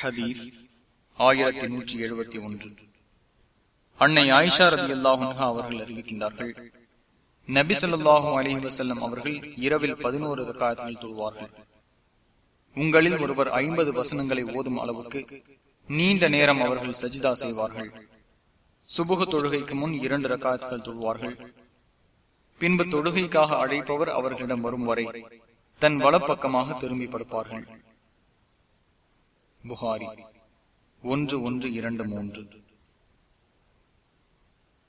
ஹதீஸ் ஆயிரத்தி நூற்றி எழுபத்தி ஒன்று. அன்னை ஆயிஷா ரதி அல்லாஹா அவர்கள் அறிவிக்கின்றார்கள் நபி சொல்லாஹும் அலஹி வசல்லம் அவர்கள் இரவில் பதினோரு ரக்காயத்தில் தொழுவார்கள். உங்களில் ஒருவர் ஐம்பது வசனங்களை ஓதும் அளவுக்கு நீண்ட நேரம் அவர்கள் சஜிதா செய்வார்கள். சுபுக தொழுகைக்கு முன் இரண்டு ரக்காயத்துகள் தொழுவார்கள். பின்பு தொழுகைக்காக அழைப்பவர் அவர்களிடம் வரும் வரை தன் வலப்பக்கமாக திரும்பி படுப்பார்கள். புகாரி. ஒன்று ஒன்று இரண்டு மூன்று.